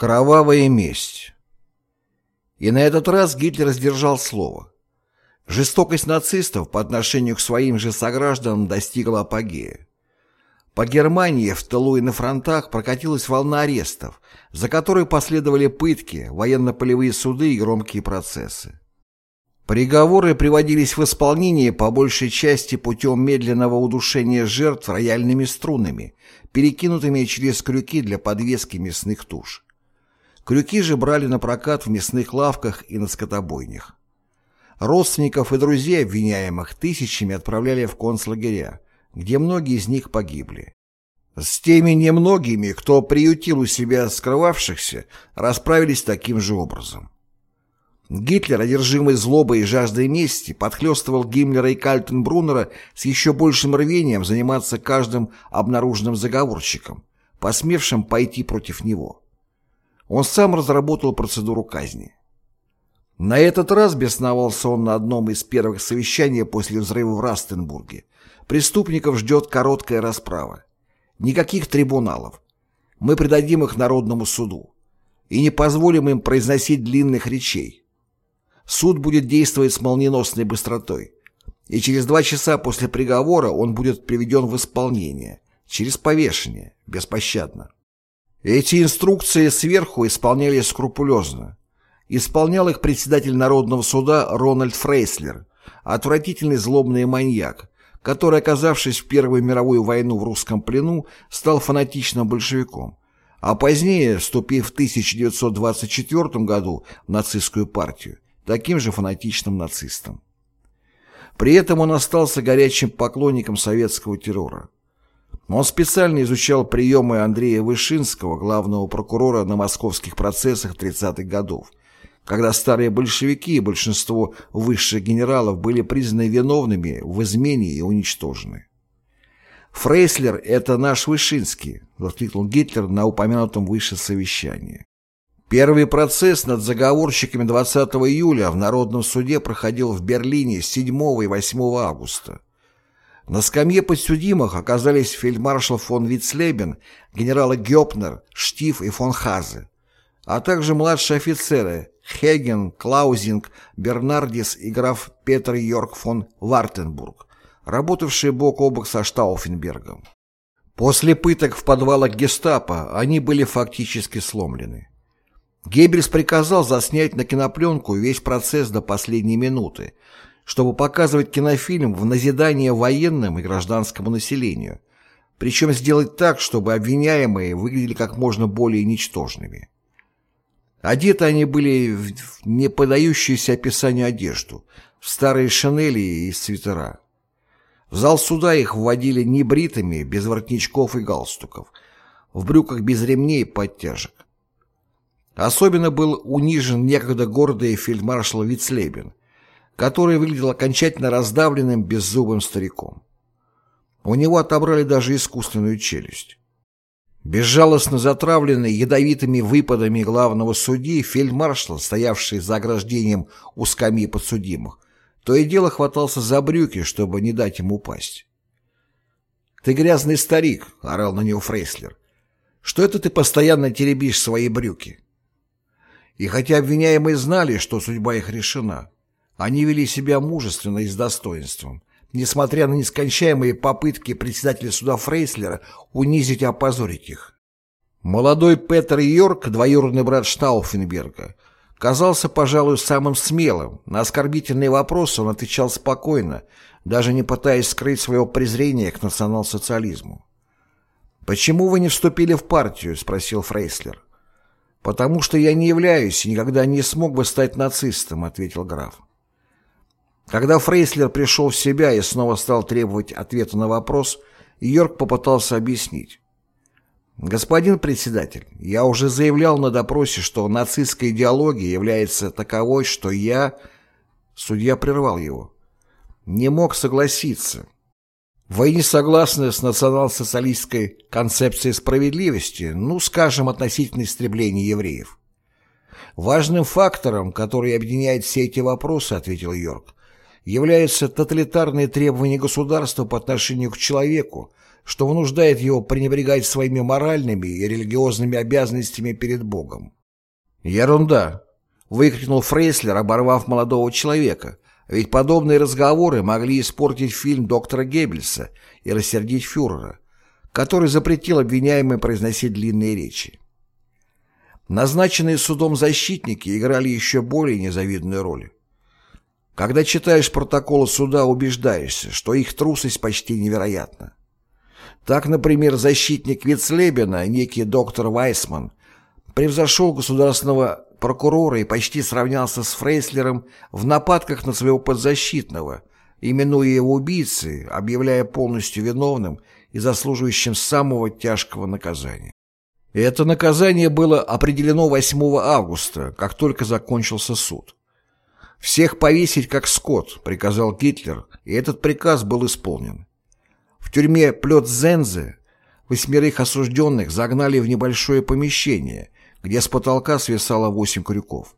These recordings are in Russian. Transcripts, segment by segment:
Кровавая месть. И на этот раз Гитлер сдержал слово. Жестокость нацистов по отношению к своим же согражданам достигла апогея. По Германии в тылу и на фронтах прокатилась волна арестов, за которой последовали пытки, военно-полевые суды и громкие процессы. Приговоры приводились в исполнение по большей части путем медленного удушения жертв рояльными струнами, перекинутыми через крюки для подвески мясных туш. Крюки же брали на прокат в мясных лавках и на скотобойнях. Родственников и друзей обвиняемых тысячами отправляли в концлагеря, где многие из них погибли. С теми немногими, кто приютил у себя скрывавшихся, расправились таким же образом. Гитлер, одержимый злобой и жаждой мести, подхлестывал Гиммлера и Кальтенбруннера с еще большим рвением заниматься каждым обнаруженным заговорщиком, посмевшим пойти против него. Он сам разработал процедуру казни. На этот раз бесновался он на одном из первых совещаний после взрыва в Растенбурге. Преступников ждет короткая расправа. Никаких трибуналов. Мы предадим их народному суду. И не позволим им произносить длинных речей. Суд будет действовать с молниеносной быстротой. И через два часа после приговора он будет приведен в исполнение. Через повешение. Беспощадно. Эти инструкции сверху исполнялись скрупулезно. Исполнял их председатель Народного суда Рональд Фрейслер, отвратительный злобный маньяк, который, оказавшись в Первую мировую войну в русском плену, стал фанатичным большевиком, а позднее, вступив в 1924 году в нацистскую партию, таким же фанатичным нацистом. При этом он остался горячим поклонником советского террора. Он специально изучал приемы Андрея Вышинского, главного прокурора на московских процессах 30-х годов, когда старые большевики и большинство высших генералов были признаны виновными в измене и уничтожены. «Фрейслер – это наш Вышинский», – воскликнул Гитлер на упомянутом выше совещании. Первый процесс над заговорщиками 20 июля в Народном суде проходил в Берлине 7 и 8 августа. На скамье подсудимых оказались фельдмаршал фон Вицлебен, генералы Гёпнер, Штиф и фон Хазе, а также младшие офицеры Хеген, Клаузинг, Бернардис и граф Петр Йорк фон Вартенбург, работавшие бок о бок со Штауфенбергом. После пыток в подвалах гестапо они были фактически сломлены. Геббельс приказал заснять на кинопленку весь процесс до последней минуты, чтобы показывать кинофильм в назидание военным и гражданскому населению, причем сделать так, чтобы обвиняемые выглядели как можно более ничтожными. Одеты они были в не подающуюся описанию одежду, в старые шинели и свитера. В зал суда их вводили небритыми, без воротничков и галстуков, в брюках без ремней и подтяжек. Особенно был унижен некогда гордый фельдмаршал Вицлебен, который выглядел окончательно раздавленным беззубым стариком. У него отобрали даже искусственную челюсть. Безжалостно затравленный ядовитыми выпадами главного судьи, фельдмаршал, стоявший за ограждением у скамьи подсудимых, то и дело хватался за брюки, чтобы не дать ему упасть. «Ты грязный старик», — орал на него Фрейслер. «Что это ты постоянно теребишь свои брюки?» И хотя обвиняемые знали, что судьба их решена, они вели себя мужественно и с достоинством, несмотря на нескончаемые попытки председателя суда Фрейслера унизить и опозорить их. Молодой Петер Йорк, двоюродный брат Штауфенберга, казался, пожалуй, самым смелым. На оскорбительные вопросы он отвечал спокойно, даже не пытаясь скрыть своего презрения к национал-социализму. «Почему вы не вступили в партию?» – спросил Фрейслер. «Потому что я не являюсь и никогда не смог бы стать нацистом», – ответил граф. Когда Фрейслер пришел в себя и снова стал требовать ответа на вопрос, Йорк попытался объяснить. «Господин председатель, я уже заявлял на допросе, что нацистская идеология является таковой, что я...» Судья прервал его. «Не мог согласиться. Вы не согласны с национал-социалистской концепцией справедливости, ну, скажем, относительно истребления евреев?» «Важным фактором, который объединяет все эти вопросы, — ответил Йорк, являются тоталитарные требования государства по отношению к человеку, что вынуждает его пренебрегать своими моральными и религиозными обязанностями перед Богом. «Ерунда!» — выкрикнул Фрейслер, оборвав молодого человека, ведь подобные разговоры могли испортить фильм доктора Геббельса и рассердить фюрера, который запретил обвиняемым произносить длинные речи. Назначенные судом защитники играли еще более незавидную роль. Когда читаешь протоколы суда, убеждаешься, что их трусость почти невероятна. Так, например, защитник Вицлебена, некий доктор Вайсман, превзошел государственного прокурора и почти сравнялся с Фрейслером в нападках на своего подзащитного, именуя его убийцей, объявляя полностью виновным и заслуживающим самого тяжкого наказания. Это наказание было определено 8 августа, как только закончился суд. «Всех повесить как скот», — приказал Гитлер, и этот приказ был исполнен. В тюрьме Плёцзензе восьмерых осужденных загнали в небольшое помещение, где с потолка свисало восемь крюков.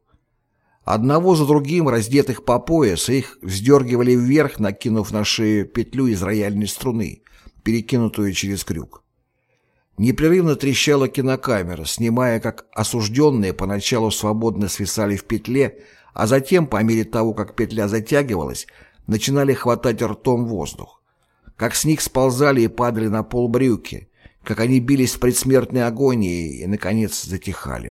Одного за другим, раздетых по пояс, их вздергивали вверх, накинув на шею петлю из рояльной струны, перекинутую через крюк. Непрерывно трещала кинокамера, снимая, как осужденные поначалу свободно свисали в петле, а затем, по мере того, как петля затягивалась, начинали хватать ртом воздух. Как с них сползали и падали на пол брюки, как они бились в предсмертной агонии и, наконец, затихали.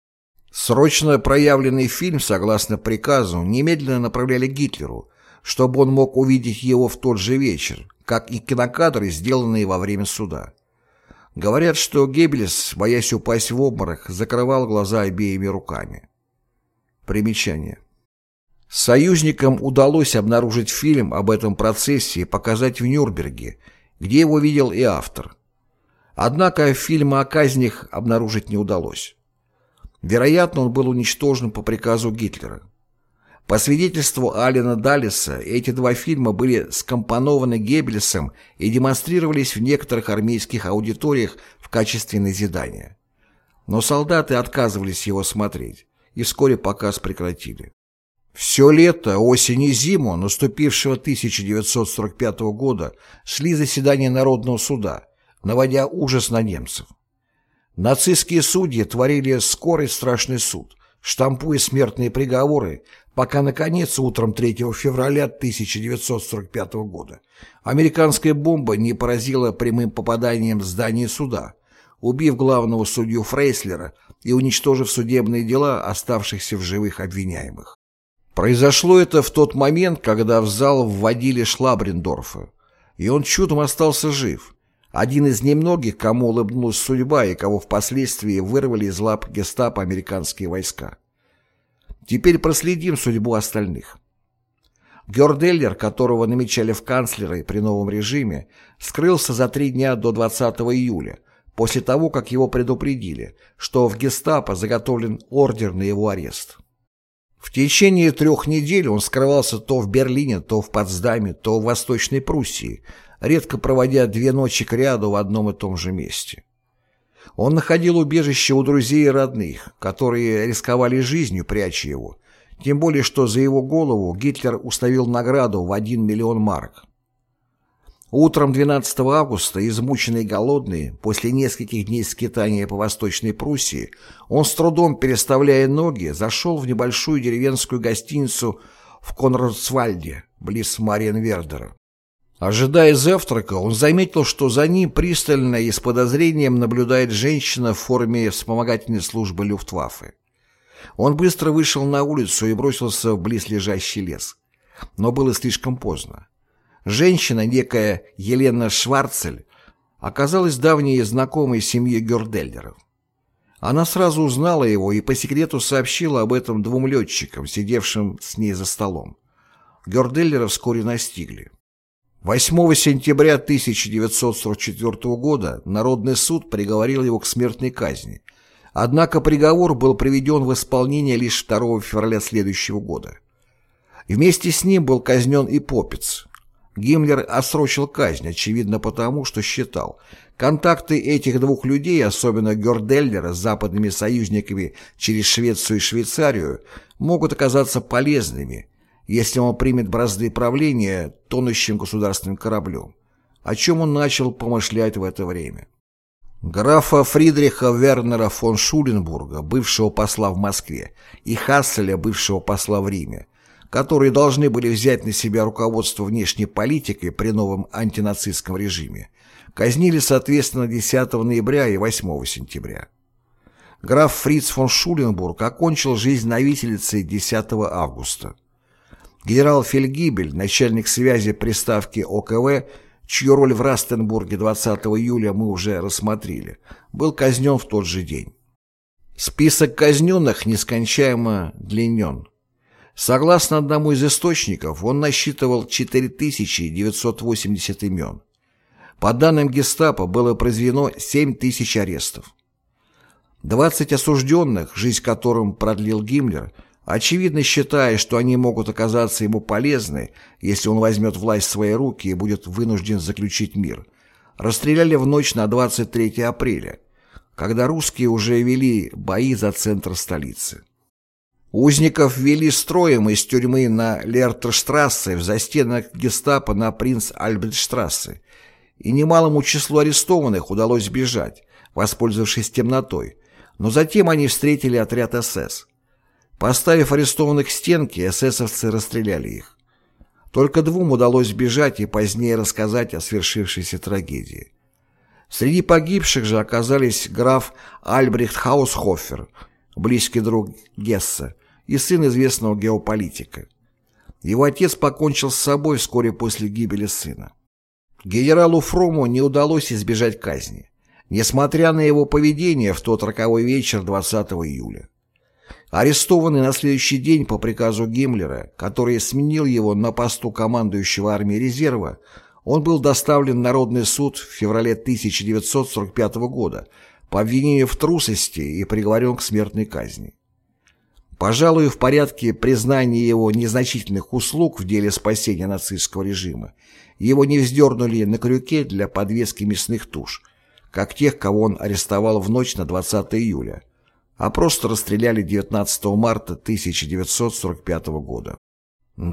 Срочно проявленный фильм, согласно приказу, немедленно направляли Гитлеру, чтобы он мог увидеть его в тот же вечер, как и кинокадры, сделанные во время суда. Говорят, что Геббельс, боясь упасть в обморок, закрывал глаза обеими руками. Примечание. Союзникам удалось обнаружить фильм об этом процессе и показать в Нюрнберге, где его видел и автор. Однако фильма о казнях обнаружить не удалось. Вероятно, он был уничтожен по приказу Гитлера. По свидетельству Алина Даллеса, эти два фильма были скомпонованы Геббельсом и демонстрировались в некоторых армейских аудиториях в качестве назидания. Но солдаты отказывались его смотреть, и вскоре показ прекратили. Все лето, осень и зиму наступившего 1945 года шли заседания Народного суда, наводя ужас на немцев. Нацистские судьи творили скорый страшный суд, штампуя смертные приговоры, пока, наконец, утром 3 февраля 1945 года американская бомба не поразила прямым попаданием здание суда, убив главного судью Фрейслера и уничтожив судебные дела оставшихся в живых обвиняемых. Произошло это в тот момент, когда в зал вводили Шлабрендорфа, и он чудом остался жив. Один из немногих, кому улыбнулась судьба и кого впоследствии вырвали из лап гестапо американские войска. Теперь проследим судьбу остальных. Герделлер, которого намечали в канцлеры при новом режиме, скрылся за три дня до 20 июля, после того, как его предупредили, что в гестапо заготовлен ордер на его арест. В течение трех недель он скрывался то в Берлине, то в Потсдаме, то в Восточной Пруссии, редко проводя две ночи к ряду в одном и том же месте. Он находил убежище у друзей и родных, которые рисковали жизнью, пряча его, тем более что за его голову Гитлер установил награду в 1 миллион марок. Утром 12 августа, измученный и голодный, после нескольких дней скитания по Восточной Пруссии, он с трудом переставляя ноги, зашел в небольшую деревенскую гостиницу в Конрадсвальде, близ Мариенвердера. Ожидая завтрака, он заметил, что за ним пристально и с подозрением наблюдает женщина в форме вспомогательной службы Люфтваффе. Он быстро вышел на улицу и бросился в близлежащий лес. Но было слишком поздно. Женщина, некая Елена Шварцель, оказалась давней знакомой семьи Герделлеров. Она сразу узнала его и по секрету сообщила об этом двум летчикам, сидевшим с ней за столом. Герделлера вскоре настигли. 8 сентября 1944 года Народный суд приговорил его к смертной казни, однако приговор был приведен в исполнение лишь 2 февраля следующего года. Вместе с ним был казнен и Попец, Гиммлер отсрочил казнь, очевидно потому, что считал, контакты этих двух людей, особенно Герделлера с западными союзниками через Швецию и Швейцарию, могут оказаться полезными, если он примет бразды правления тонущим государственным кораблем. о чем он начал помышлять в это время. Графа Фридриха Вернера фон Шуленбурга, бывшего посла в Москве, и Хасселя, бывшего посла в Риме, которые должны были взять на себя руководство внешней политикой при новом антинацистском режиме, казнили соответственно 10 ноября и 8 сентября. Граф Фриц фон Шуленбург окончил жизнь на виселице 10 августа. Генерал Фельгибель, начальник связи приставки ОКВ, чью роль в Растенбурге 20 июля мы уже рассмотрели, был казнен в тот же день. Список казненных нескончаемо длинен. Согласно одному из источников, он насчитывал 4980 имен. По данным гестапо было произведено 7000 арестов. 20 осужденных, жизнь которым продлил Гиммлер, очевидно считая, что они могут оказаться ему полезны, если он возьмет власть в свои руки и будет вынужден заключить мир, расстреляли в ночь на 23 апреля, когда русские уже вели бои за центр столицы. Узников ввели строем из тюрьмы на Лертерштрассе в застенок гестапо на принц Альбертштрассе, и немалому числу арестованных удалось сбежать, воспользовавшись темнотой, но затем они встретили отряд СС. Поставив арестованных к стенке, эсэсовцы расстреляли их. Только двум удалось сбежать и позднее рассказать о свершившейся трагедии. Среди погибших же оказались граф Альбрехт Хаусхофер, близкий друг Гесса, и сын известного геополитика. Его отец покончил с собой вскоре после гибели сына. Генералу Фрому не удалось избежать казни, несмотря на его поведение в тот роковой вечер 20 июля. Арестованный на следующий день по приказу Гиммлера, который сменил его на посту командующего армией резерва, он был доставлен в Народный суд в феврале 1945 года по обвинению в трусости и приговорен к смертной казни. Пожалуй, в порядке признания его незначительных услуг в деле спасения нацистского режима его не вздернули на крюке для подвески мясных туш, как тех, кого он арестовал в ночь на 20 июля, а просто расстреляли 19 марта 1945 года.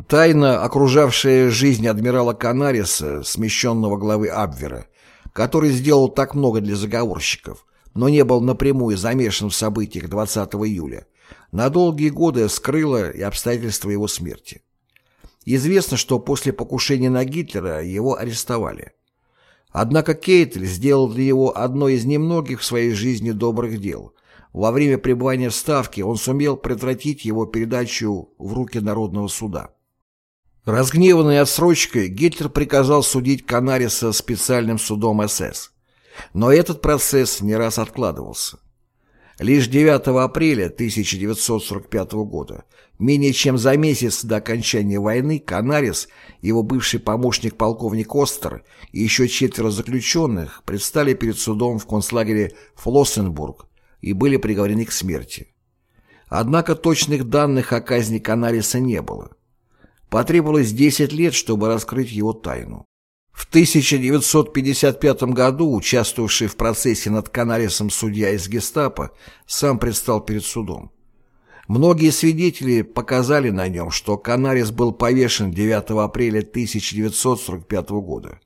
Тайна, окружавшая жизнь адмирала Канариса, смещенного главы Абвера, который сделал так много для заговорщиков, но не был напрямую замешан в событиях 20 июля, на долгие годы скрыла и обстоятельства его смерти. Известно, что после покушения на Гитлера его арестовали. Однако Кейтель сделал для него одно из немногих в своей жизни добрых дел. Во время пребывания в Ставке он сумел предотвратить его передачу в руки Народного суда. Разгневанный отсрочкой, Гитлер приказал судить Канариса специальным судом СС. Но этот процесс не раз откладывался. Лишь 9 апреля 1945 года, менее чем за месяц до окончания войны, Канарис, его бывший помощник полковник Остер и еще четверо заключенных предстали перед судом в концлагере Флоссенбург и были приговорены к смерти. Однако точных данных о казни Канариса не было. Потребовалось 10 лет, чтобы раскрыть его тайну. В 1955 году участвовавший в процессе над Канарисом судья из гестапо сам предстал перед судом. Многие свидетели показали на нем, что Канарис был повешен 9 апреля 1945 года.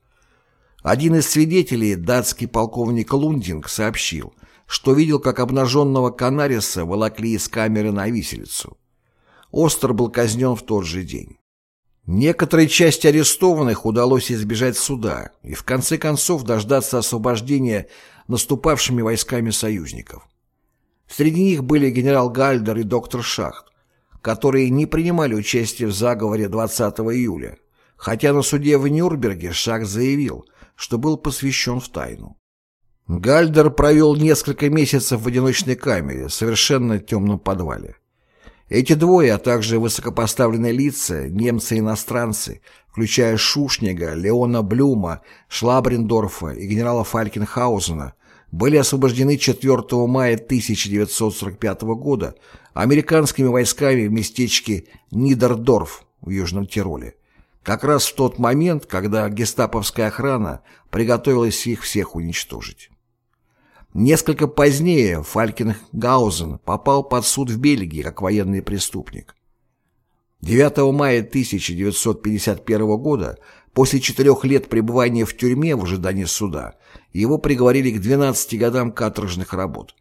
Один из свидетелей, датский полковник Лундинг, сообщил, что видел, как обнаженного Канариса волокли из камеры на виселицу. Остер был казнен в тот же день. Некоторой части арестованных удалось избежать суда и в конце концов дождаться освобождения наступавшими войсками союзников. Среди них были генерал Гальдер и доктор Шахт, которые не принимали участие в заговоре 20 июля, хотя на суде в Нюрнберге Шахт заявил, что был посвящен в тайну. Гальдер провел несколько месяцев в одиночной камере, совершенно темном подвале. Эти двое, а также высокопоставленные лица, немцы-иностранцы, включая Шушнига, Леона Блюма, Шлабрендорфа и генерала Фалькенхаузена, были освобождены 4 мая 1945 года американскими войсками в местечке Нидердорф в Южном Тироле, как раз в тот момент, когда гестаповская охрана приготовилась их всех уничтожить. Несколько позднее Фалькенгаузен попал под суд в Бельгии как военный преступник. 9 мая 1951 года После четырех лет пребывания в тюрьме в ожидании суда его приговорили к 12 годам каторжных работ.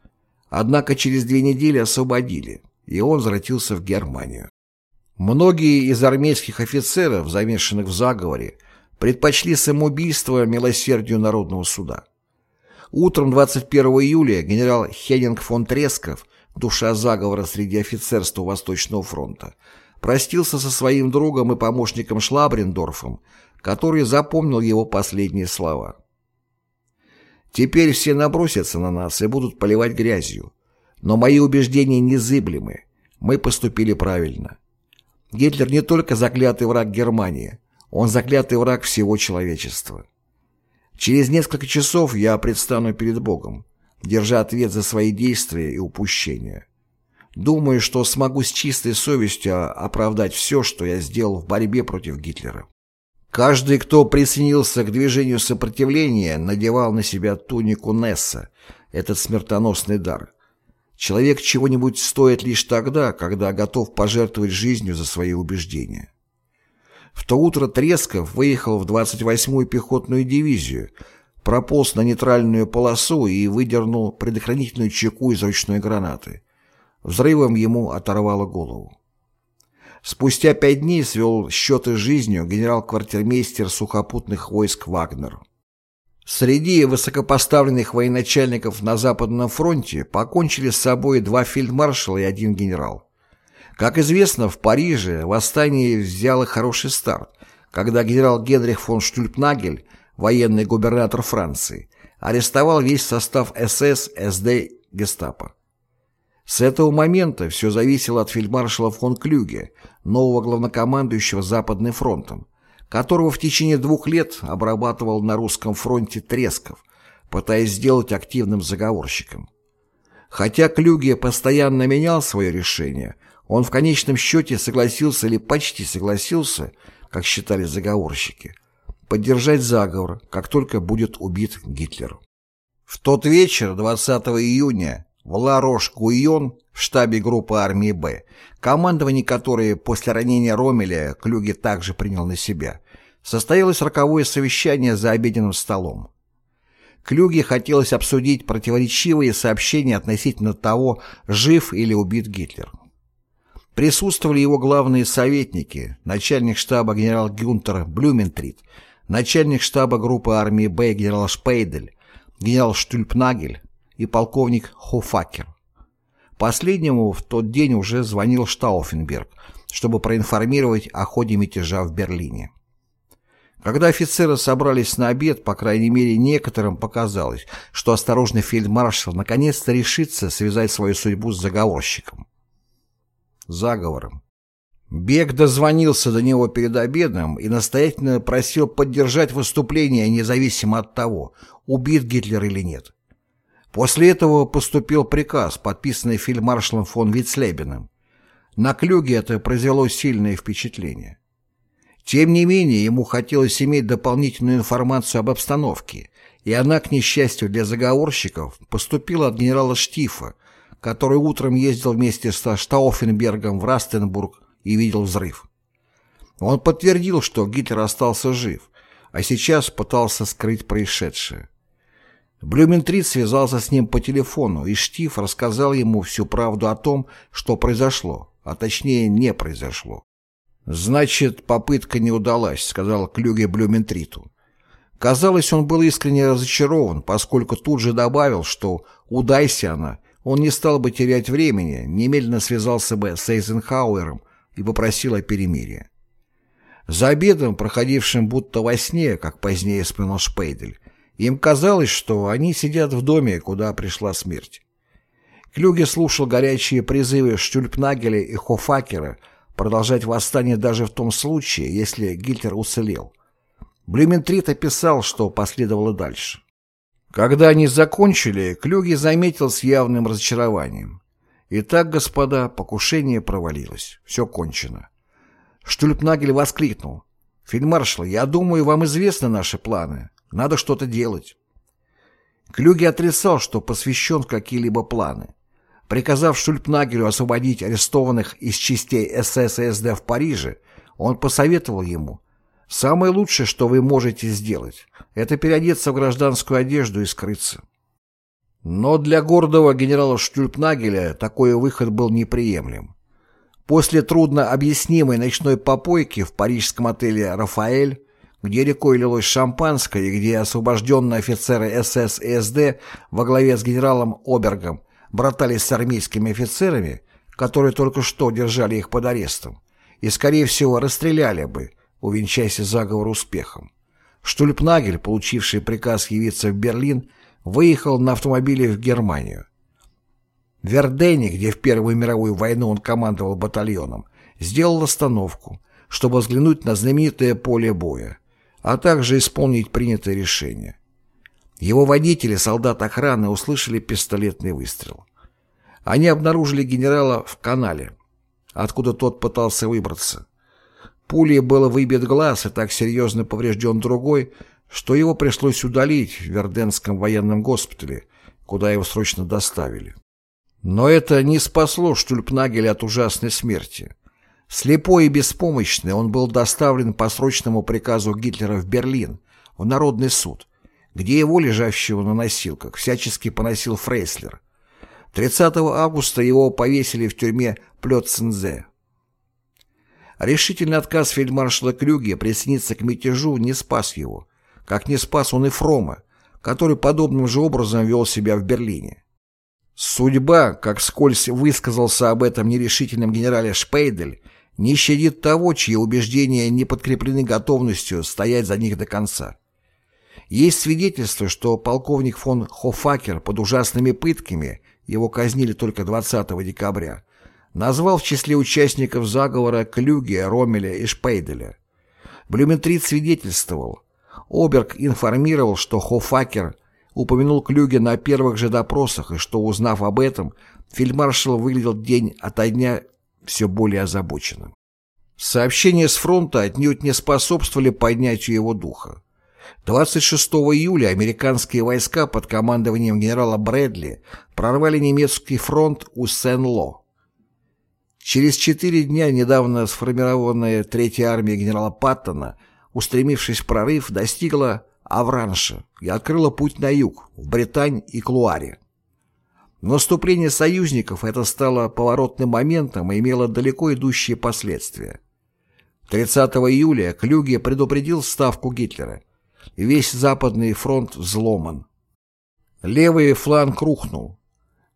Однако через две недели освободили, и он возвратился в Германию. Многие из армейских офицеров, замешанных в заговоре, предпочли самоубийство милосердию Народного суда. Утром 21 июля генерал Хеннинг фон Тресков, душа заговора среди офицерства Восточного фронта, простился со своим другом и помощником Шлабрендорфом, который запомнил его последние слова. «Теперь все набросятся на нас и будут поливать грязью. Но мои убеждения незыблемы. Мы поступили правильно. Гитлер не только заклятый враг Германии, он заклятый враг всего человечества. Через несколько часов я предстану перед Богом, держа ответ за свои действия и упущения. Думаю, что смогу с чистой совестью оправдать все, что я сделал в борьбе против Гитлера. Каждый, кто присоединился к движению сопротивления, надевал на себя тунику Несса, этот смертоносный дар. Человек чего-нибудь стоит лишь тогда, когда готов пожертвовать жизнью за свои убеждения. В то утро Тресков выехал в 28-ю пехотную дивизию, прополз на нейтральную полосу и выдернул предохранительную чеку из ручной гранаты. Взрывом ему оторвало голову. Спустя пять дней свел счеты с жизнью генерал-квартирмейстер сухопутных войск Вагнер. Среди высокопоставленных военачальников на Западном фронте покончили с собой два фельдмаршала и один генерал. Как известно, в Париже восстание взяло хороший старт, когда генерал Генрих фон Штюльпнагель, военный губернатор Франции, арестовал весь состав СС, СД, Гестапо. С этого момента все зависело от фельдмаршала фон Клюге, нового главнокомандующего Западным фронтом, которого в течение двух лет обрабатывал на русском фронте Тресков, пытаясь сделать активным заговорщиком. Хотя Клюге постоянно менял свое решение, он в конечном счете согласился или почти согласился, как считали заговорщики, поддержать заговор, как только будет убит Гитлер. В тот вечер, 20 июня, в Ла-Рош-Гуйон, в штабе группы армии «Б», командование которой после ранения Ромеля Клюге также принял на себя, состоялось роковое совещание за обеденным столом. Клюге хотелось обсудить противоречивые сообщения относительно того, жив или убит Гитлер. Присутствовали его главные советники, начальник штаба генерал Гюнтер Блюментрит, начальник штаба группы армии Б генерал Шпейдель, генерал Штюльпнагель и полковник Хофакер. Последнему в тот день уже звонил Штауфенберг, чтобы проинформировать о ходе мятежа в Берлине. Когда офицеры собрались на обед, по крайней мере некоторым показалось, что осторожный фельдмаршал наконец-то решится связать свою судьбу с заговорщиком заговором. Бег дозвонился до него перед обедом и настоятельно просил поддержать выступление независимо от того, убит Гитлер или нет. После этого поступил приказ, подписанный фельдмаршалом фон Вицлебеном. На Клюге это произвело сильное впечатление. Тем не менее, ему хотелось иметь дополнительную информацию об обстановке, и она, к несчастью для заговорщиков, поступила от генерала Штифа, который утром ездил вместе со Штауфенбергом в Растенбург и видел взрыв. Он подтвердил, что Гитлер остался жив, а сейчас пытался скрыть происшедшее. Блюментрит связался с ним по телефону, и Штиф рассказал ему всю правду о том, что произошло, а точнее не произошло. «Значит, попытка не удалась», — сказал Клюге Блюментриту. Казалось, он был искренне разочарован, поскольку тут же добавил, что «удайся она», он не стал бы терять времени, немедленно связался бы с Эйзенхауэром и попросил о перемирии. За обедом, проходившим будто во сне, как позднее вспоминал Шпейдель, им казалось, что они сидят в доме, куда пришла смерть. Клюге слушал горячие призывы Штюльпнагеля и Хофакера продолжать восстание даже в том случае, если Гитлер уцелел. Блюментрит описал, что последовало дальше. Когда они закончили, Клюги заметил с явным разочарованием. «Итак, господа, покушение провалилось. Все кончено». Штульпнагель воскликнул. «Фельдмаршал, я думаю, вам известны наши планы. Надо что-то делать». Клюги отрицал, что посвящен какие-либо планы. Приказав Штульпнагелю освободить арестованных из частей СС в Париже, он посоветовал ему Самое лучшее, что вы можете сделать, это переодеться в гражданскую одежду и скрыться. Но для гордого генерала Штюльпнагеля такой выход был неприемлем. После трудно объяснимой ночной попойки в парижском отеле «Рафаэль», где рекой лилось шампанское и где освобожденные офицеры СС и СД во главе с генералом Обергом братались с армейскими офицерами, которые только что держали их под арестом, и, скорее всего, расстреляли бы, увенчайся заговор успехом. Штульпнагель, получивший приказ явиться в Берлин, выехал на автомобиле в Германию. В Вердене, где в Первую мировую войну он командовал батальоном, сделал остановку, чтобы взглянуть на знаменитое поле боя, а также исполнить принятое решение. Его водители, солдат охраны, услышали пистолетный выстрел. Они обнаружили генерала в канале, откуда тот пытался выбраться. Пулей был выбит глаз и так серьезно поврежден другой, что его пришлось удалить в Верденском военном госпитале, куда его срочно доставили. Но это не спасло Штульпнагеля от ужасной смерти. Слепой и беспомощный он был доставлен по срочному приказу Гитлера в Берлин, в Народный суд, где его, лежащего на носилках, всячески поносил Фрейслер. 30 августа его повесили в тюрьме Плёцензе. Решительный отказ фельдмаршала Клюге присоединиться к мятежу не спас его, как не спас он и Фрома, который подобным же образом вел себя в Берлине. Судьба, как скользь высказался об этом нерешительном генерале Шпейдель, не щадит того, чьи убеждения не подкреплены готовностью стоять за них до конца. Есть свидетельство, что полковник фон Хофакер под ужасными пытками, его казнили только 20 декабря, назвал в числе участников заговора Клюге, Ромеля и Шпейделя. Блюментрит свидетельствовал. Оберг информировал, что Хофакер упомянул Клюге на первых же допросах, и что, узнав об этом, фельдмаршал выглядел день ото дня все более озабоченным. Сообщения с фронта отнюдь не способствовали поднятию его духа. 26 июля американские войска под командованием генерала Брэдли прорвали немецкий фронт у Сен-Ло. Через четыре дня недавно сформированная Третья армия генерала Паттона, устремившись в прорыв, достигла Авранша и открыла путь на юг, в Британь и Клуаре. Наступление союзников это стало поворотным моментом и имело далеко идущие последствия. 30 июля Клюге предупредил ставку Гитлера. Весь Западный фронт взломан. Левый фланг рухнул.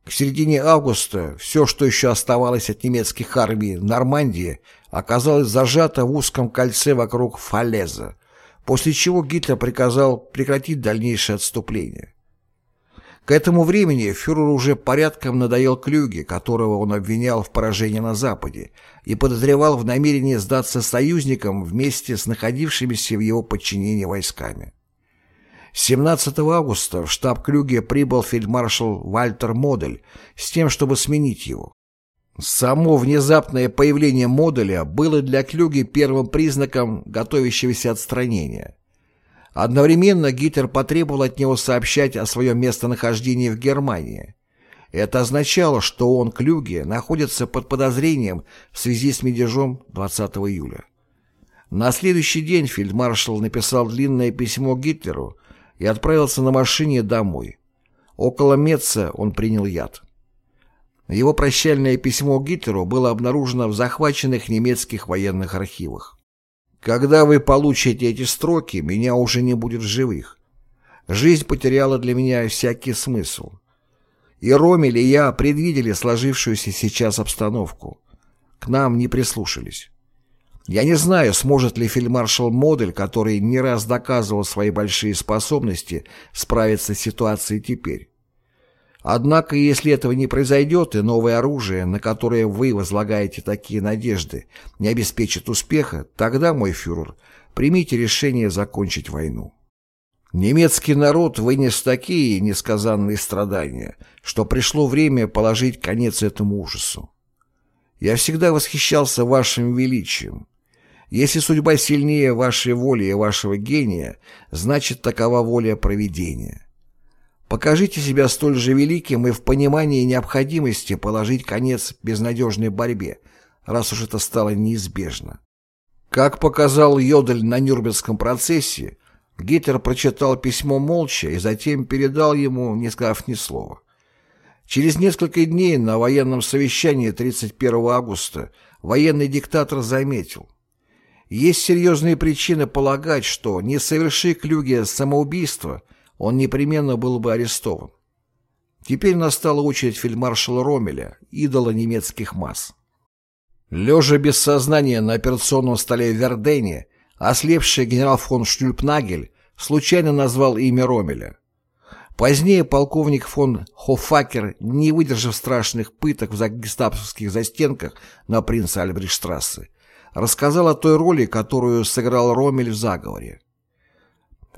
К середине августа все, что еще оставалось от немецких армий Нормандии, оказалось зажато в узком кольце вокруг Фалеза, после чего Гитлер приказал прекратить дальнейшее отступление. К этому времени фюреру уже порядком надоел Клюге, которого он обвинял в поражении на Западе, и подозревал в намерении сдаться союзникам вместе с находившимися в его подчинении войсками. 17 августа в штаб Клюге прибыл фельдмаршал Вальтер Модель с тем, чтобы сменить его. Само внезапное появление Моделя было для Клюге первым признаком готовящегося отстранения. Одновременно Гитлер потребовал от него сообщать о своем местонахождении в Германии. Это означало, что он, Клюге, находится под подозрением в связи с мятежом 20 июля. На следующий день фельдмаршал написал длинное письмо Гитлеру, и отправился на машине домой. Около Меца он принял яд. Его прощальное письмо Гитлеру было обнаружено в захваченных немецких военных архивах. «Когда вы получите эти строки, меня уже не будет живых. Жизнь потеряла для меня всякий смысл. И Ромель и я предвидели сложившуюся сейчас обстановку. К нам не прислушались. Я не знаю, сможет ли фельдмаршал Модель, который не раз доказывал свои большие способности, справиться с ситуацией теперь. Однако, если этого не произойдет, и новое оружие, на которое вы возлагаете такие надежды, не обеспечит успеха, тогда, мой фюрер, примите решение закончить войну. Немецкий народ вынес такие несказанные страдания, что пришло время положить конец этому ужасу. Я всегда восхищался вашим величием, если судьба сильнее вашей воли и вашего гения, значит, такова воля провидения. Покажите себя столь же великим и в понимании необходимости положить конец безнадежной борьбе, раз уж это стало неизбежно. Как показал Йодель на Нюрнбергском процессе, Гитлер прочитал письмо молча и затем передал ему, не сказав ни слова. Через несколько дней на военном совещании 31 августа военный диктатор заметил. Есть серьезные причины полагать, что, не соверши Клюге самоубийство, он непременно был бы арестован. Теперь настала очередь фельдмаршала Ромеля, идола немецких масс. Лежа без сознания на операционном столе в Вердене, ослепший генерал фон Штюльпнагель случайно назвал имя Ромеля. Позднее полковник фон Хоффакер, не выдержав страшных пыток в гестаповских застенках на принца Альбрихштрассе, рассказал о той роли, которую сыграл Ромель в заговоре.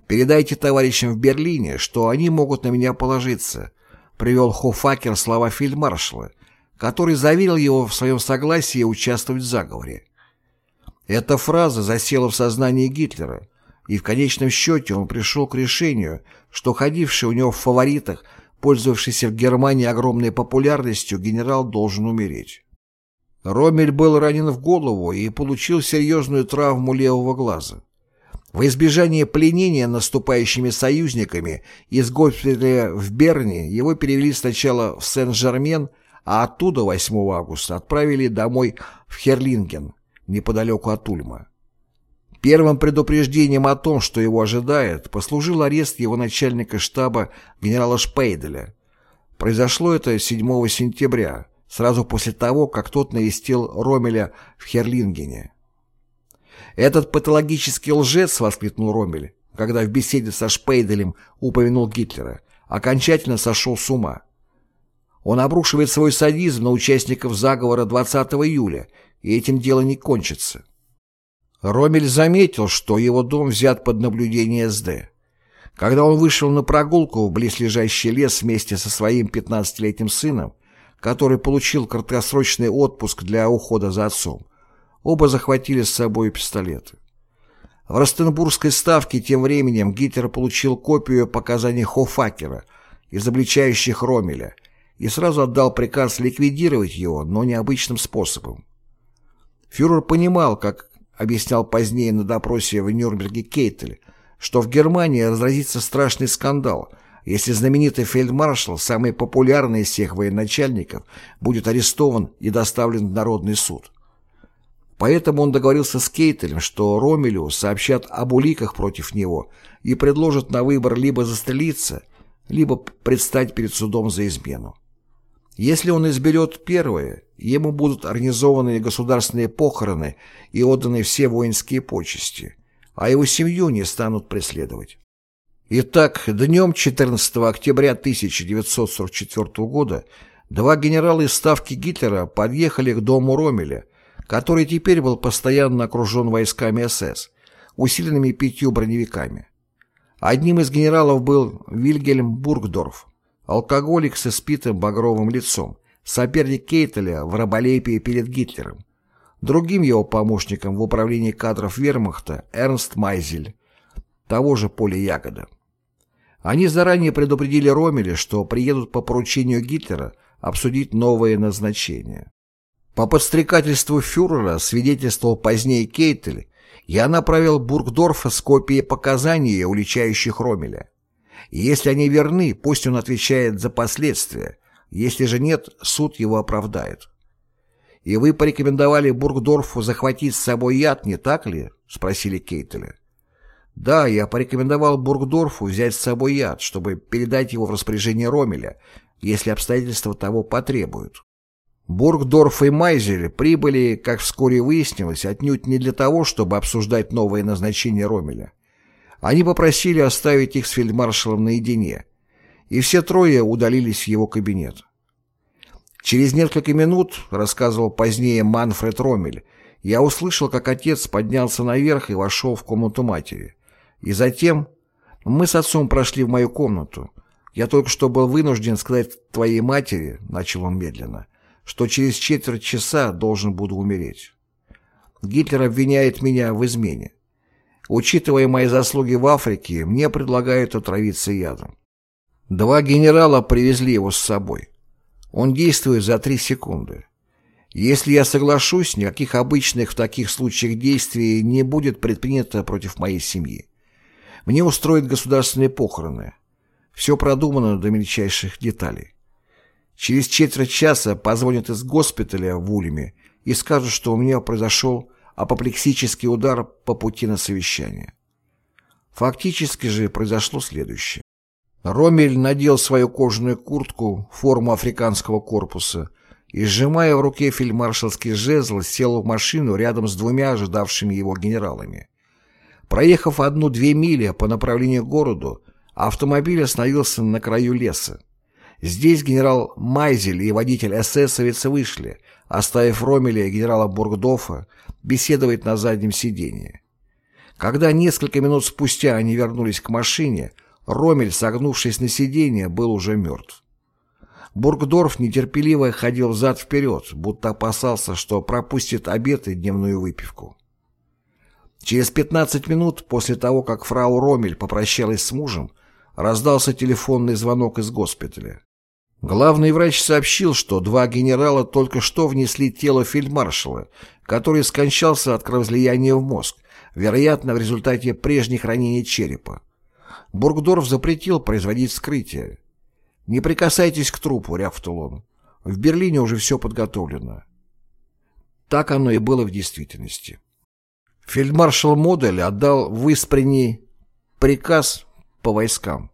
«Передайте товарищам в Берлине, что они могут на меня положиться», привел Хоффакер слова фельдмаршала, который заверил его в своем согласии участвовать в заговоре. Эта фраза засела в сознании Гитлера, и в конечном счете он пришел к решению, что ходивший у него в фаворитах, пользовавшийся в Германии огромной популярностью, генерал должен умереть. Ромель был ранен в голову и получил серьезную травму левого глаза. В избежание пленения наступающими союзниками из госпиталя в Берне его перевели сначала в Сен-Жермен, а оттуда 8 августа отправили домой в Херлинген, неподалеку от Ульма. Первым предупреждением о том, что его ожидает, послужил арест его начальника штаба генерала Шпейделя. Произошло это 7 сентября, сразу после того, как тот навестил Ромеля в Херлингене. «Этот патологический лжец», — воскликнул Ромель, когда в беседе со Шпейделем упомянул Гитлера, окончательно сошел с ума. Он обрушивает свой садизм на участников заговора 20 июля, и этим дело не кончится. Ромель заметил, что его дом взят под наблюдение СД. Когда он вышел на прогулку в близлежащий лес вместе со своим 15-летним сыном, который получил краткосрочный отпуск для ухода за отцом, оба захватили с собой пистолеты. В Ростенбургской ставке тем временем Гитлер получил копию показаний Хофакера, изобличающих Ромеля, и сразу отдал приказ ликвидировать его, но необычным способом. Фюрер понимал, как объяснял позднее на допросе в Нюрнберге Кейтель, что в Германии разразится страшный скандал, если знаменитый фельдмаршал, самый популярный из всех военачальников, будет арестован и доставлен в Народный суд. Поэтому он договорился с Кейтелем, что Ромелю сообщат об уликах против него и предложат на выбор либо застрелиться, либо предстать перед судом за измену. Если он изберет первое, ему будут организованы государственные похороны и отданы все воинские почести, а его семью не станут преследовать. Итак, днем 14 октября 1944 года два генерала из ставки Гитлера подъехали к дому Ромеля, который теперь был постоянно окружен войсками СС, усиленными пятью броневиками. Одним из генералов был Вильгельм Бургдорф, Алкоголик с испитым багровым лицом, соперник Кейтеля в раболепии перед Гитлером. Другим его помощником в управлении кадров вермахта Эрнст Майзель, того же Поля Ягода. Они заранее предупредили Ромеля, что приедут по поручению Гитлера обсудить новые назначения. По подстрекательству фюрера свидетельствовал позднее Кейтель, я направил Бургдорфа с копией показаний, уличающих Ромеля. Если они верны, пусть он отвечает за последствия. Если же нет, суд его оправдает. «И вы порекомендовали Бургдорфу захватить с собой яд, не так ли?» — спросили Кейтеля. «Да, я порекомендовал Бургдорфу взять с собой яд, чтобы передать его в распоряжение Ромеля, если обстоятельства того потребуют». Бургдорф и Майзель прибыли, как вскоре выяснилось, отнюдь не для того, чтобы обсуждать новые назначения Ромеля. Они попросили оставить их с фельдмаршалом наедине, и все трое удалились в его кабинет. Через несколько минут, рассказывал позднее Манфред Ромель, я услышал, как отец поднялся наверх и вошел в комнату матери. И затем мы с отцом прошли в мою комнату. Я только что был вынужден сказать твоей матери, начал он медленно, что через четверть часа должен буду умереть. Гитлер обвиняет меня в измене. Учитывая мои заслуги в Африке, мне предлагают отравиться ядом. Два генерала привезли его с собой. Он действует за три секунды. Если я соглашусь, никаких обычных в таких случаях действий не будет предпринято против моей семьи. Мне устроят государственные похороны. Все продумано до мельчайших деталей. Через четверть часа позвонят из госпиталя в Улеме и скажут, что у меня произошел апоплексический удар по пути на совещание. Фактически же произошло следующее. Ромель надел свою кожаную куртку, форму африканского корпуса, и, сжимая в руке фельдмаршалский жезл, сел в машину рядом с двумя ожидавшими его генералами. Проехав одну-две мили по направлению к городу, автомобиль остановился на краю леса. Здесь генерал Майзель и водитель эсэсовец вышли, оставив Ромеля и генерала Бургдофа беседовать на заднем сиденье. Когда несколько минут спустя они вернулись к машине, Ромель, согнувшись на сиденье, был уже мертв. Бургдорф нетерпеливо ходил взад-вперед, будто опасался, что пропустит обед и дневную выпивку. Через 15 минут после того, как фрау Ромель попрощалась с мужем, раздался телефонный звонок из госпиталя. Главный врач сообщил, что два генерала только что внесли тело фельдмаршала, который скончался от кровоизлияния в мозг, вероятно, в результате прежних ранений черепа. Бургдорф запретил производить вскрытие. «Не прикасайтесь к трупу», — рявкнул он. «В Берлине уже все подготовлено». Так оно и было в действительности. Фельдмаршал Модель отдал в Испрени приказ по войскам,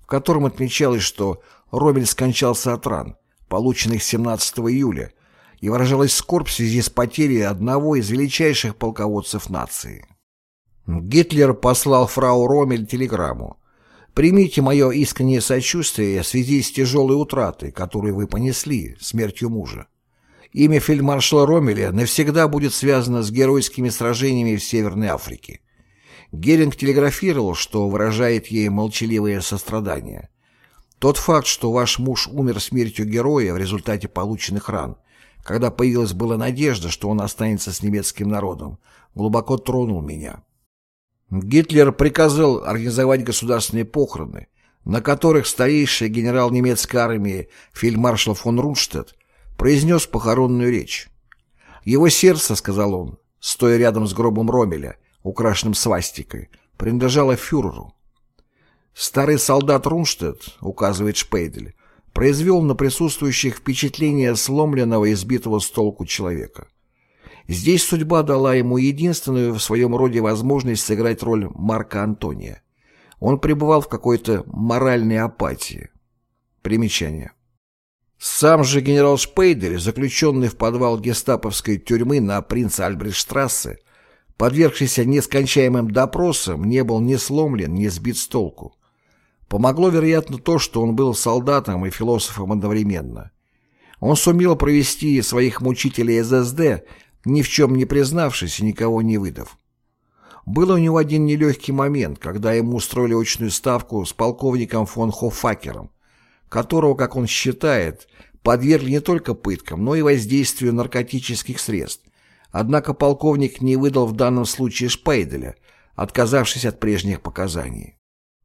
в котором отмечалось, что Ромель скончался от ран, полученных 17 июля, и выражалась скорбь в связи с потерей одного из величайших полководцев нации. Гитлер послал фрау Ромель телеграмму. «Примите мое искреннее сочувствие в связи с тяжелой утратой, которую вы понесли, смертью мужа. Имя фельдмаршала Ромеля навсегда будет связано с геройскими сражениями в Северной Африке». Геринг телеграфировал, что выражает ей молчаливое сострадание. Тот факт, что ваш муж умер смертью героя в результате полученных ран, когда появилась была надежда, что он останется с немецким народом, глубоко тронул меня. Гитлер приказал организовать государственные похороны, на которых старейший генерал немецкой армии фельдмаршал фон Рунштадт произнес похоронную речь. Его сердце, сказал он, стоя рядом с гробом Ромеля, украшенным свастикой, принадлежало фюреру. Старый солдат Рунштадт, указывает Шпейдель, произвел на присутствующих впечатление сломленного и сбитого с толку человека. Здесь судьба дала ему единственную в своем роде возможность сыграть роль Марка Антония. Он пребывал в какой-то моральной апатии. Примечание. Сам же генерал Шпейдель, заключенный в подвал гестаповской тюрьмы на принца Альбрехтштрассе, подвергшийся нескончаемым допросам, не был ни сломлен, ни сбит с толку. Помогло, вероятно, то, что он был солдатом и философом одновременно. Он сумел провести своих мучителей из СД ни в чем не признавшись и никого не выдав. Был у него один нелегкий момент, когда ему устроили очную ставку с полковником фон Хоффакером, которого, как он считает, подвергли не только пыткам, но и воздействию наркотических средств. Однако полковник не выдал в данном случае Шпейделя, отказавшись от прежних показаний.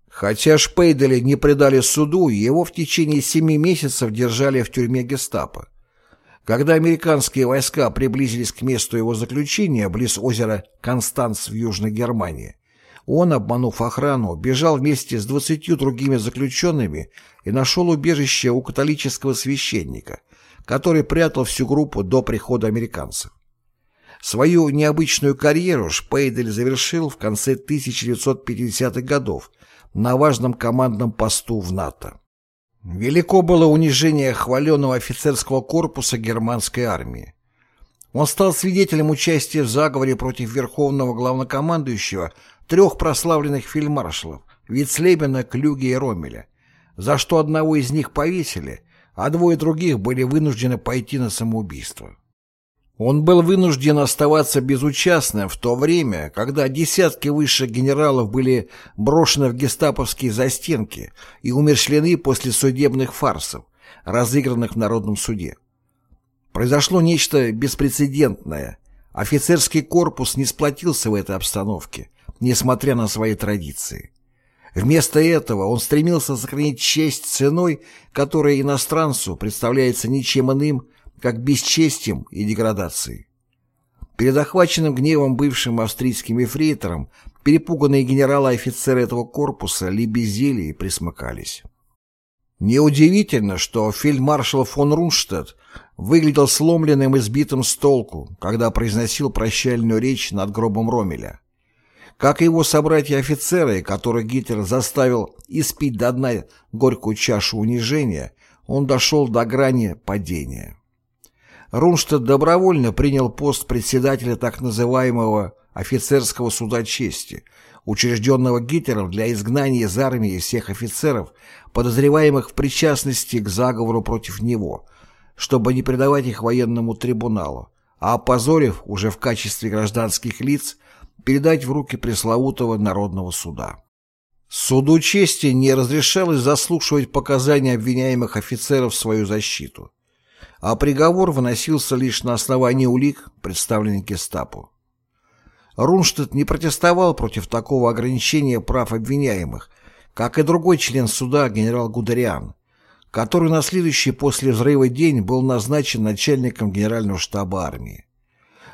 Хотя Шпейделя не предали суду, его в течение семи месяцев держали в тюрьме гестапо. Когда американские войска приблизились к месту его заключения близ озера Констанц в Южной Германии, он, обманув охрану, бежал вместе с двадцатью другими заключенными и нашел убежище у католического священника, который прятал всю группу до прихода американцев. Свою необычную карьеру Шпейдель завершил в конце 1950-х годов на важном командном посту в НАТО. Велико было унижение хваленного офицерского корпуса германской армии. Он стал свидетелем участия в заговоре против верховного главнокомандующего трех прославленных фельдмаршалов Вицлебена, Клюге и Ромеля, за что одного из них повесили, а двое других были вынуждены пойти на самоубийство. Он был вынужден оставаться безучастным в то время, когда десятки высших генералов были брошены в гестаповские застенки и умершлены после судебных фарсов, разыгранных в Народном суде. Произошло нечто беспрецедентное. Офицерский корпус не сплотился в этой обстановке, несмотря на свои традиции. Вместо этого он стремился сохранить честь ценой, которая иностранцу представляется ничем иным, как бесчестием и деградацией. Перед охваченным гневом бывшим австрийским эфрейтором перепуганные генералы и офицеры этого корпуса лебезили и присмыкались. Неудивительно, что фельдмаршал фон Рунштадт выглядел сломленным и сбитым с толку, когда произносил прощальную речь над гробом Ромеля. Как его собратья-офицеры, которых Гитлер заставил испить до дна горькую чашу унижения, он дошел до грани падения. Рунштадт добровольно принял пост председателя так называемого офицерского суда чести, учрежденного Гитлером для изгнания из армии всех офицеров, подозреваемых в причастности к заговору против него, чтобы не предавать их военному трибуналу, а опозорив уже в качестве гражданских лиц, передать в руки пресловутого народного суда. Суду чести не разрешалось заслушивать показания обвиняемых офицеров в свою защиту, а приговор выносился лишь на основании улик, представленных гестапо. Рунштадт не протестовал против такого ограничения прав обвиняемых, как и другой член суда генерал Гудериан, который на следующий после взрыва день был назначен начальником генерального штаба армии.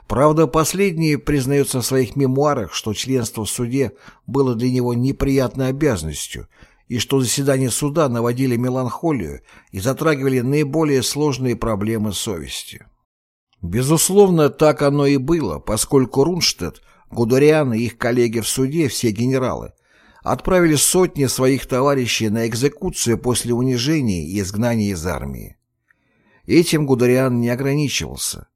Правда, последний признается в своих мемуарах, что членство в суде было для него неприятной обязанностью и что заседания суда наводили меланхолию и затрагивали наиболее сложные проблемы совести. Безусловно, так оно и было, поскольку Рунштадт Гудериан и их коллеги в суде, все генералы, отправили сотни своих товарищей на экзекуцию после унижения и изгнания из армии. Этим Гудериан не ограничивался.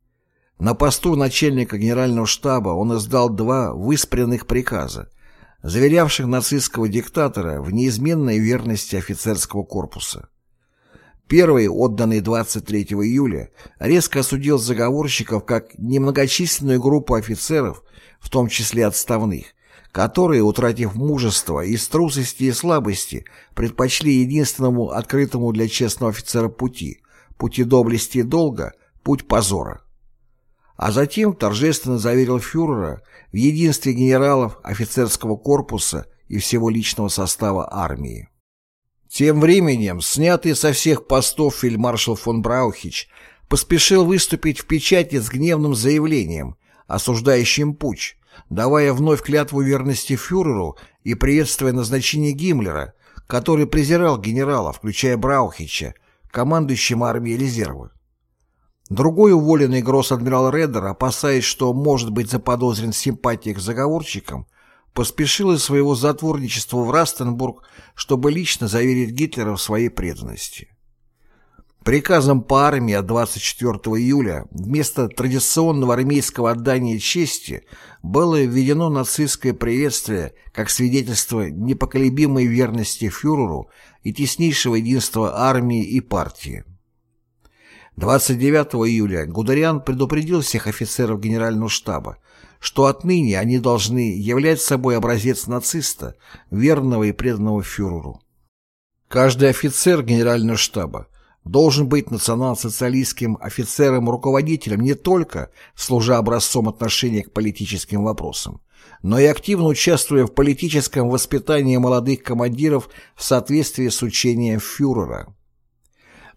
На посту начальника генерального штаба он издал два выспренных приказа, заверявших нацистского диктатора в неизменной верности офицерского корпуса. Первый, отданный 23 июля, резко осудил заговорщиков как немногочисленную группу офицеров, в том числе отставных, которые, утратив мужество из трусости и слабости, предпочли единственному открытому для честного офицера пути, пути доблести и долга, путь позора. А затем торжественно заверил фюрера в единстве генералов, офицерского корпуса и всего личного состава армии. Тем временем, снятый со всех постов фельдмаршал фон Браухич поспешил выступить в печати с гневным заявлением, осуждающим путь, давая вновь клятву верности фюреру и приветствуя назначение Гиммлера, который презирал генерала, включая Браухича, командующим армией резерва. Другой уволенный гросс-адмирал Реддер, опасаясь, что может быть заподозрен симпатии к заговорщикам, поспешил из своего затворничества в Растенбург, чтобы лично заверить Гитлера в своей преданности. Приказом по армии от 24 июля вместо традиционного армейского отдания чести было введено нацистское приветствие как свидетельство непоколебимой верности фюреру и теснейшего единства армии и партии. 29 июля Гудериан предупредил всех офицеров генерального штаба, что отныне они должны являть собой образец нациста, верного и преданного фюреру. Каждый офицер генерального штаба должен быть национал-социалистским офицером-руководителем не только служа образцом отношения к политическим вопросам, но и активно участвуя в политическом воспитании молодых командиров в соответствии с учением фюрера.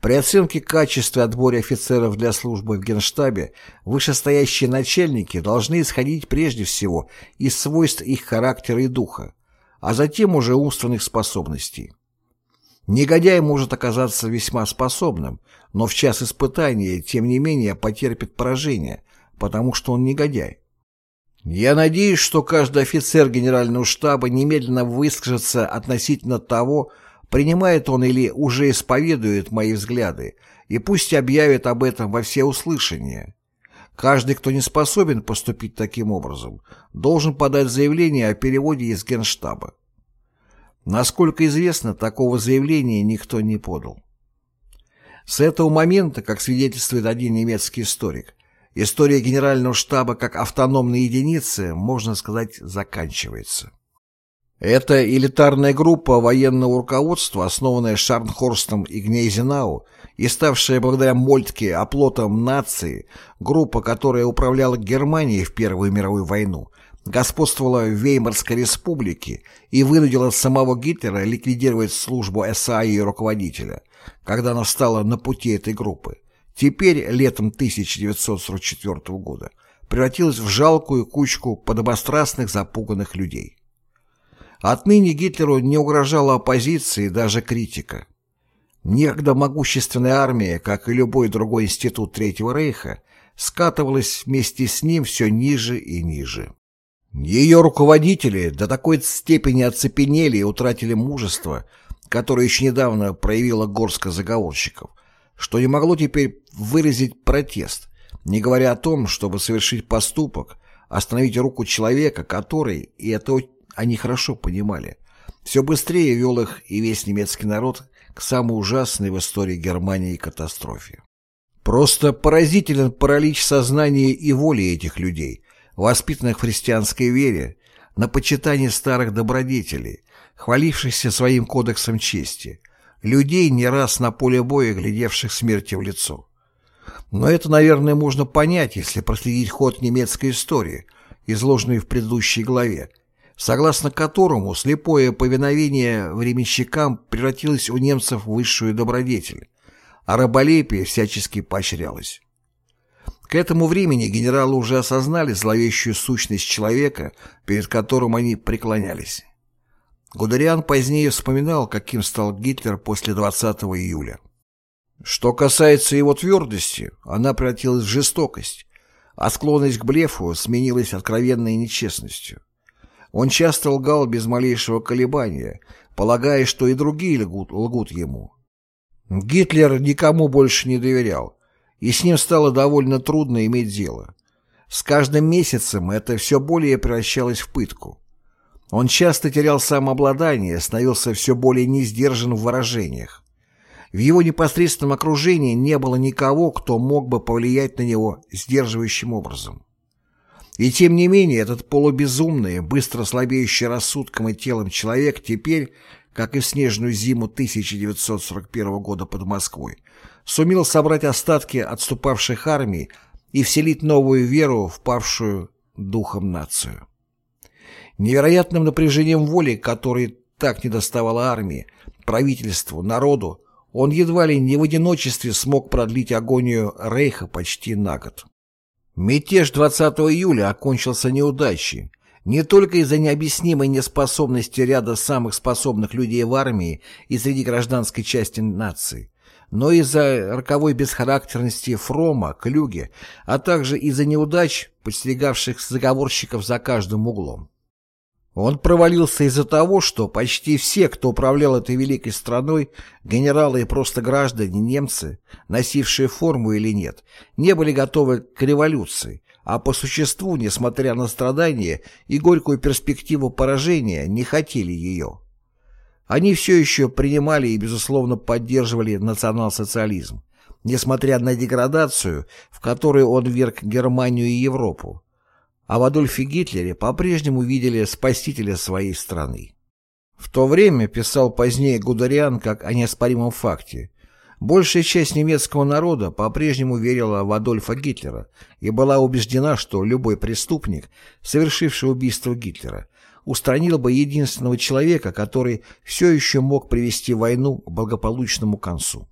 При оценке качества отбора офицеров для службы в Генштабе вышестоящие начальники должны исходить прежде всего из свойств их характера и духа, а затем уже умственных способностей. Негодяй может оказаться весьма способным, но в час испытания, тем не менее, потерпит поражение, потому что он негодяй. Я надеюсь, что каждый офицер генерального штаба немедленно выскажется относительно того, принимает он или уже исповедует мои взгляды, и пусть объявит об этом во всеуслышание. Каждый, кто не способен поступить таким образом, должен подать заявление о переводе из Генштаба. Насколько известно, такого заявления никто не подал. С этого момента, как свидетельствует один немецкий историк, история Генерального штаба как автономной единицы, можно сказать, заканчивается. Эта элитарная группа военного руководства, основанная Шарнхорстом и Гнейзенау и ставшая благодаря Мольтке оплотом нации, группа, которая управляла Германией в Первую мировую войну, господствовала в Веймарской республике и вынудила самого Гитлера ликвидировать службу СА и ее руководителя, когда она встала на пути этой группы. теперь, летом 1944 года, превратилась в жалкую кучку подобострастных запуганных людей. Отныне Гитлеру не угрожала оппозиция и даже критика. Некогда могущественная армия, как и любой другой институт Третьего Рейха, скатывалась вместе с ним все ниже и ниже. Ее руководители до такой степени оцепенели и утратили мужество, которое еще недавно проявило горстка заговорщиков, что не могло теперь выразить протест, не говоря о том, чтобы совершить поступок, остановить руку человека, который, и это они хорошо понимали, все быстрее вел их и весь немецкий народ к самой ужасной в истории Германии катастрофе. Просто поразителен паралич сознания и воли этих людей, воспитанных в христианской вере, на почитание старых добродетелей, хвалившихся своим кодексом чести, людей, не раз на поле боя глядевших смерти в лицо. Но это, наверное, можно понять, если проследить ход немецкой истории, изложенной в предыдущей главе, согласно которому слепое повиновение временщикам превратилось у немцев в высшую добродетель, а раболепие всячески поощрялось. К этому времени генералы уже осознали зловещую сущность человека, перед которым они преклонялись. Гудериан позднее вспоминал, каким стал Гитлер после 20 июля. Что касается его твердости, она превратилась в жестокость, а склонность к блефу сменилась откровенной нечестностью. Он часто лгал без малейшего колебания, полагая, что и другие лгут, лгут ему. Гитлер никому больше не доверял, и с ним стало довольно трудно иметь дело. С каждым месяцем это все более превращалось в пытку. Он часто терял самообладание, становился все более несдержан в выражениях. В его непосредственном окружении не было никого, кто мог бы повлиять на него сдерживающим образом. И тем не менее этот полубезумный, быстро слабеющий рассудком и телом человек теперь как и в снежную зиму 1941 года под Москвой, сумел собрать остатки отступавших армий и вселить новую веру в павшую духом нацию. Невероятным напряжением воли, которой так недоставало армии, правительству, народу, он едва ли не в одиночестве смог продлить агонию Рейха почти на год. Мятеж 20 июля окончился неудачей, не только из-за необъяснимой неспособности ряда самых способных людей в армии и среди гражданской части нации, но из-за роковой бесхарактерности Фрома, Клюге, а также из-за неудач, подстерегавших заговорщиков за каждым углом. Он провалился из-за того, что почти все, кто управлял этой великой страной, генералы и просто граждане, немцы, носившие форму или нет, не были готовы к революции, а по существу, несмотря на страдания и горькую перспективу поражения, не хотели ее. Они все еще принимали и, безусловно, поддерживали национал-социализм, несмотря на деградацию, в которой он вверг Германию и Европу, а в Адольфе Гитлере по-прежнему видели спасителя своей страны. В то время, писал позднее Гудериан как о неоспоримом факте, Большая часть немецкого народа по-прежнему верила в Адольфа Гитлера и была убеждена, что любой преступник, совершивший убийство Гитлера, устранил бы единственного человека, который все еще мог привести войну к благополучному концу.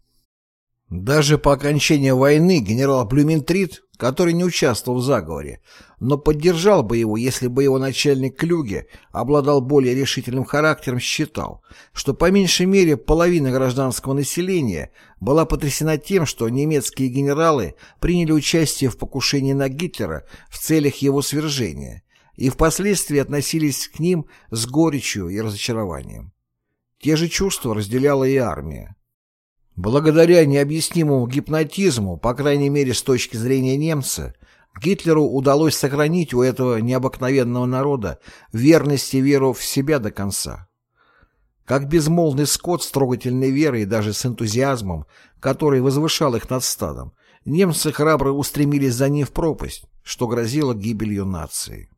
Даже по окончании войны генерал Блюментрит, который не участвовал в заговоре, но поддержал бы его, если бы его начальник Клюге обладал более решительным характером, считал, что по меньшей мере половина гражданского населения была потрясена тем, что немецкие генералы приняли участие в покушении на Гитлера в целях его свержения и впоследствии относились к ним с горечью и разочарованием. Те же чувства разделяла и армия. Благодаря необъяснимому гипнотизму, по крайней мере с точки зрения немца, Гитлеру удалось сохранить у этого необыкновенного народа верность и веру в себя до конца. Как безмолвный скот с трогательной верой и даже с энтузиазмом, который возвышал их над стадом, немцы храбро устремились за ним в пропасть, что грозило гибелью нации.